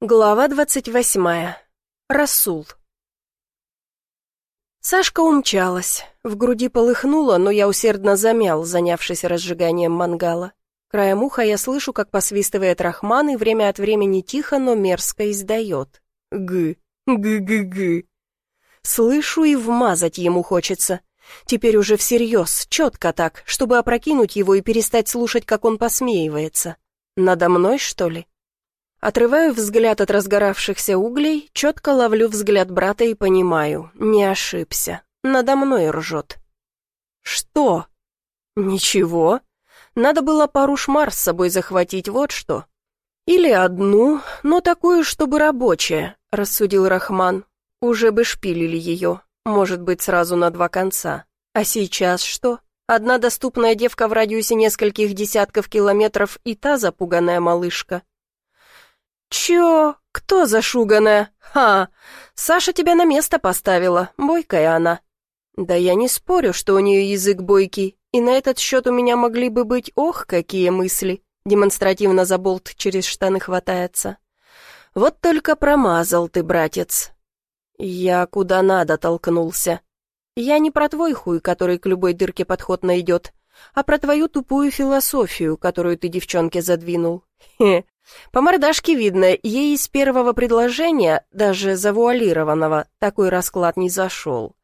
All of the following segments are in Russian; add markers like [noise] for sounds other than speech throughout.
Глава двадцать восьмая. Расул. Сашка умчалась. В груди полыхнуло, но я усердно замял, занявшись разжиганием мангала. Краем уха я слышу, как посвистывает Рахман и время от времени тихо, но мерзко издает. Г, г-г-г. Слышу и вмазать ему хочется. Теперь уже всерьез, четко так, чтобы опрокинуть его и перестать слушать, как он посмеивается. Надо мной, что ли? Отрываю взгляд от разгоравшихся углей, четко ловлю взгляд брата и понимаю, не ошибся. Надо мной ржет. Что? Ничего. Надо было пару шмар с собой захватить, вот что. Или одну, но такую, чтобы рабочая, рассудил Рахман. Уже бы шпилили ее, может быть, сразу на два конца. А сейчас что? Одна доступная девка в радиусе нескольких десятков километров и та запуганная малышка. «Чё? Кто зашуганная? Ха! Саша тебя на место поставила, бойкая она». «Да я не спорю, что у нее язык бойкий, и на этот счет у меня могли бы быть, ох, какие мысли!» Демонстративно за болт через штаны хватается. «Вот только промазал ты, братец!» Я куда надо толкнулся. Я не про твой хуй, который к любой дырке подход найдет, а про твою тупую философию, которую ты девчонке задвинул. Хе, по мордашке видно, ей из первого предложения, даже завуалированного, такой расклад не зашел.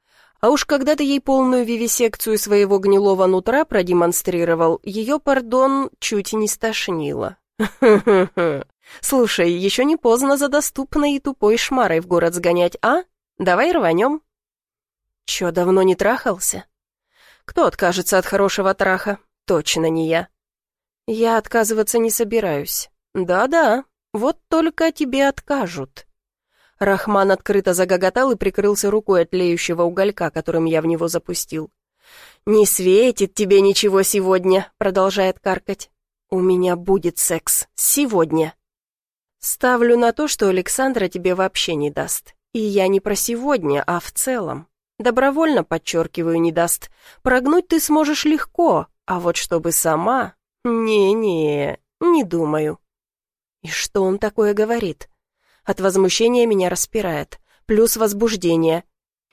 А уж когда ты ей полную вивисекцию своего гнилого нутра продемонстрировал, ее, пардон, чуть не стошнило. [laughs] Слушай, еще не поздно за доступной и тупой шмарой в город сгонять, а? Давай рванем. Че, давно не трахался? Кто откажется от хорошего траха? Точно не я. Я отказываться не собираюсь. «Да-да, вот только тебе откажут». Рахман открыто загоготал и прикрылся рукой от леющего уголька, которым я в него запустил. «Не светит тебе ничего сегодня», — продолжает каркать. «У меня будет секс. Сегодня». Ставлю на то, что Александра тебе вообще не даст. И я не про сегодня, а в целом. Добровольно, подчеркиваю, не даст. Прогнуть ты сможешь легко, а вот чтобы сама... Не-не, не думаю. И что он такое говорит? От возмущения меня распирает. Плюс возбуждение.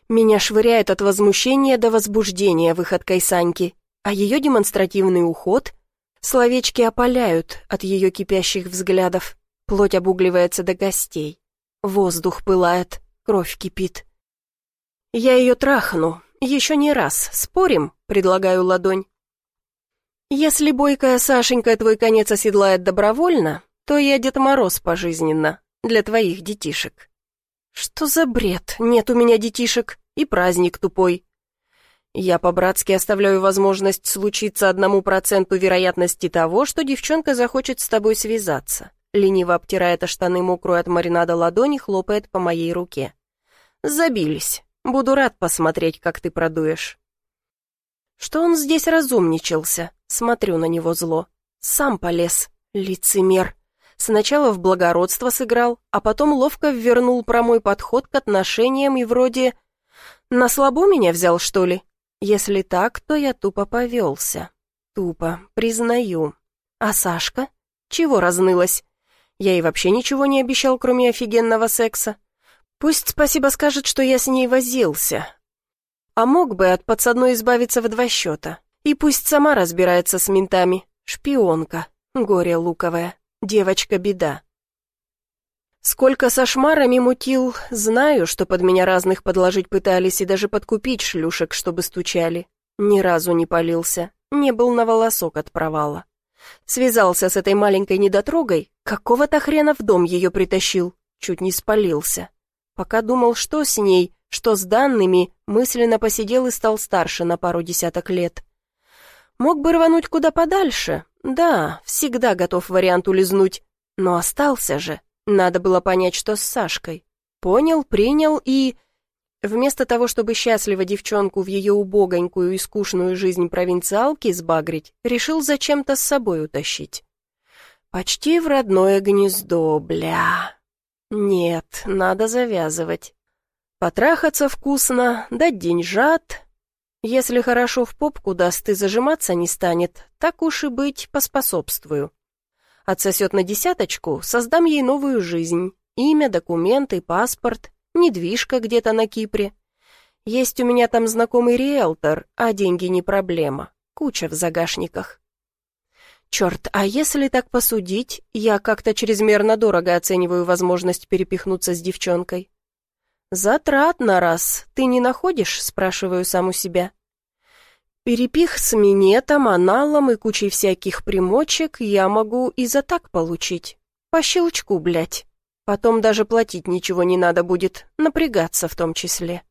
Меня швыряет от возмущения до возбуждения выходкой Саньки. А ее демонстративный уход? Словечки опаляют от ее кипящих взглядов. Плоть обугливается до гостей. Воздух пылает, кровь кипит. «Я ее трахну. Еще не раз. Спорим?» — предлагаю ладонь. «Если бойкая Сашенька твой конец оседлает добровольно, то я Дед Мороз пожизненно, для твоих детишек». «Что за бред? Нет у меня детишек, и праздник тупой». Я по-братски оставляю возможность случиться одному проценту вероятности того, что девчонка захочет с тобой связаться. Лениво обтирает штаны мокрую от маринада ладони, хлопает по моей руке. Забились. Буду рад посмотреть, как ты продуешь. Что он здесь разумничался? Смотрю на него зло. Сам полез. Лицемер. Сначала в благородство сыграл, а потом ловко ввернул про мой подход к отношениям и вроде... На слабо меня взял, что ли? Если так, то я тупо повелся. Тупо, признаю. А Сашка? Чего разнылась? Я ей вообще ничего не обещал, кроме офигенного секса. Пусть спасибо скажет, что я с ней возился. А мог бы от подсадной избавиться в два счета. И пусть сама разбирается с ментами. Шпионка, горе луковое. Девочка-беда. Сколько со шмарами мутил, знаю, что под меня разных подложить пытались и даже подкупить шлюшек, чтобы стучали. Ни разу не полился, не был на волосок от провала. Связался с этой маленькой недотрогой, какого-то хрена в дом ее притащил, чуть не спалился. Пока думал, что с ней, что с данными, мысленно посидел и стал старше на пару десяток лет. Мог бы рвануть куда подальше, да, всегда готов вариант улизнуть. Но остался же. Надо было понять, что с Сашкой. Понял, принял и... Вместо того, чтобы счастливо девчонку в ее убогонькую и скучную жизнь провинциалки сбагрить, решил зачем-то с собой утащить. Почти в родное гнездо, бля. Нет, надо завязывать. Потрахаться вкусно, дать деньжат, если хорошо в попку даст и зажиматься не станет, так уж и быть, поспособствую. Отсосет на десяточку, создам ей новую жизнь, Имя, документы, паспорт, недвижка где-то на Кипре. Есть у меня там знакомый риэлтор, а деньги не проблема. Куча в загашниках. Черт, а если так посудить, я как-то чрезмерно дорого оцениваю возможность перепихнуться с девчонкой. «Затратно раз, ты не находишь?» — спрашиваю сам у себя. Перепих с минетом, аналом и кучей всяких примочек я могу и за так получить. По щелчку, блядь. Потом даже платить ничего не надо будет, напрягаться в том числе.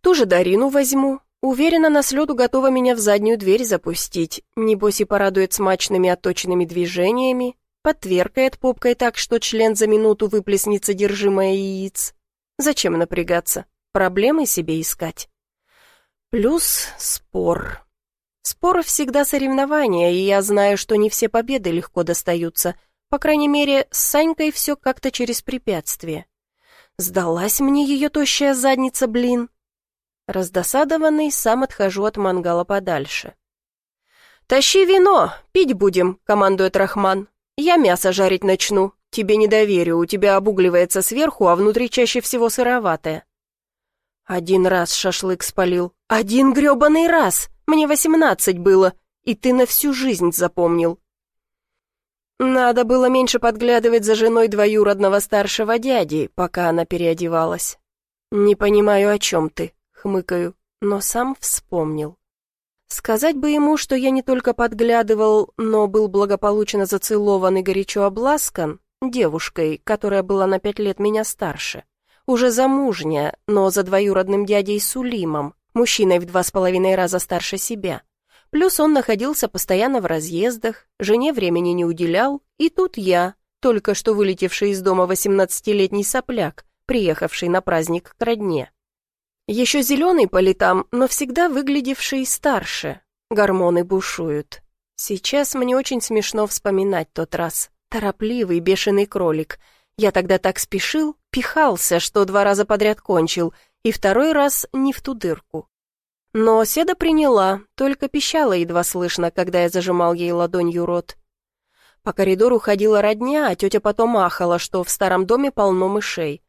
Ту же Дарину возьму. Уверена, на слету готова меня в заднюю дверь запустить. Небось и порадует смачными отточенными движениями, подтверкает попкой так, что член за минуту выплеснет содержимое яиц. Зачем напрягаться? Проблемы себе искать. Плюс спор. Спор всегда соревнования, и я знаю, что не все победы легко достаются. По крайней мере, с Санькой все как-то через препятствие. Сдалась мне ее тощая задница, блин. Раздосадованный, сам отхожу от мангала подальше. «Тащи вино, пить будем», — командует Рахман. «Я мясо жарить начну. Тебе не доверю, у тебя обугливается сверху, а внутри чаще всего сыроватое». Один раз шашлык спалил. Один грёбаный раз! Мне восемнадцать было, и ты на всю жизнь запомнил. Надо было меньше подглядывать за женой двоюродного старшего дяди, пока она переодевалась. Не понимаю, о чем ты, хмыкаю, но сам вспомнил. Сказать бы ему, что я не только подглядывал, но был благополучно зацелован и горячо обласкан девушкой, которая была на пять лет меня старше уже замужняя, но за двоюродным дядей Сулимом, мужчиной в два с половиной раза старше себя. Плюс он находился постоянно в разъездах, жене времени не уделял, и тут я, только что вылетевший из дома восемнадцатилетний сопляк, приехавший на праздник к родне. Еще зеленый по летам, но всегда выглядевший старше. Гормоны бушуют. Сейчас мне очень смешно вспоминать тот раз. Торопливый, бешеный кролик — я тогда так спешил, пихался, что два раза подряд кончил, и второй раз не в ту дырку. Но Седа приняла, только пищала едва слышно, когда я зажимал ей ладонью рот. По коридору ходила родня, а тетя потом ахала, что в старом доме полно мышей.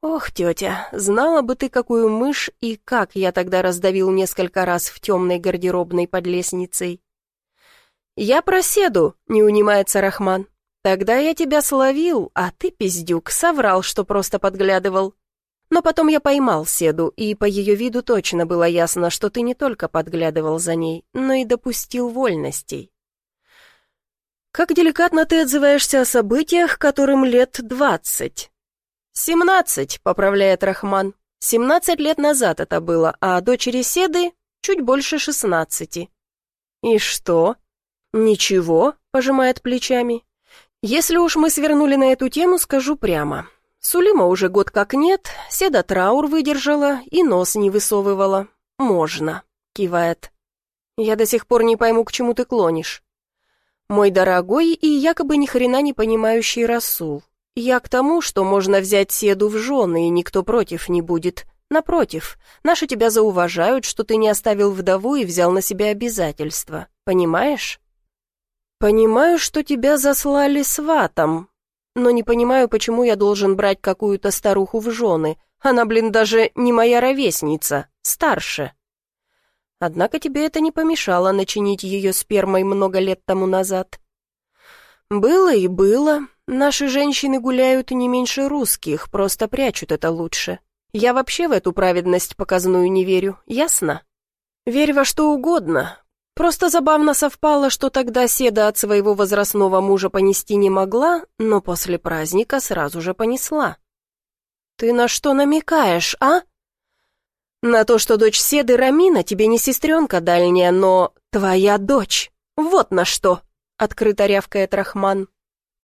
«Ох, тетя, знала бы ты, какую мышь и как я тогда раздавил несколько раз в темной гардеробной под лестницей». «Я про Седу», — не унимается Рахман. Тогда я тебя словил, а ты, пиздюк, соврал, что просто подглядывал. Но потом я поймал Седу, и по ее виду точно было ясно, что ты не только подглядывал за ней, но и допустил вольностей. Как деликатно ты отзываешься о событиях, которым лет двадцать. «Семнадцать», — поправляет Рахман. «Семнадцать лет назад это было, а дочери Седы чуть больше шестнадцати». «И что?» «Ничего», — пожимает плечами. Если уж мы свернули на эту тему, скажу прямо. Сулима уже год как нет, Седа траур выдержала и нос не высовывала. «Можно», — кивает. «Я до сих пор не пойму, к чему ты клонишь». «Мой дорогой и якобы ни хрена не понимающий Расул, я к тому, что можно взять Седу в жены, и никто против не будет. Напротив, наши тебя зауважают, что ты не оставил вдову и взял на себя обязательства. Понимаешь?» «Понимаю, что тебя заслали сватом, но не понимаю, почему я должен брать какую-то старуху в жены. Она, блин, даже не моя ровесница, старше». Однако тебе это не помешало начинить ее спермой много лет тому назад. Было и было. Наши женщины гуляют не меньше русских, просто прячут это лучше. Я вообще в эту праведность показную не верю, ясно? Верь во что угодно, Просто забавно совпало, что тогда Седа от своего возрастного мужа понести не могла, но после праздника сразу же понесла. «Ты на что намекаешь, а?» «На то, что дочь Седы Рамина тебе не сестренка дальняя, но твоя дочь. Вот на что!» — открыто рявкает Рахман.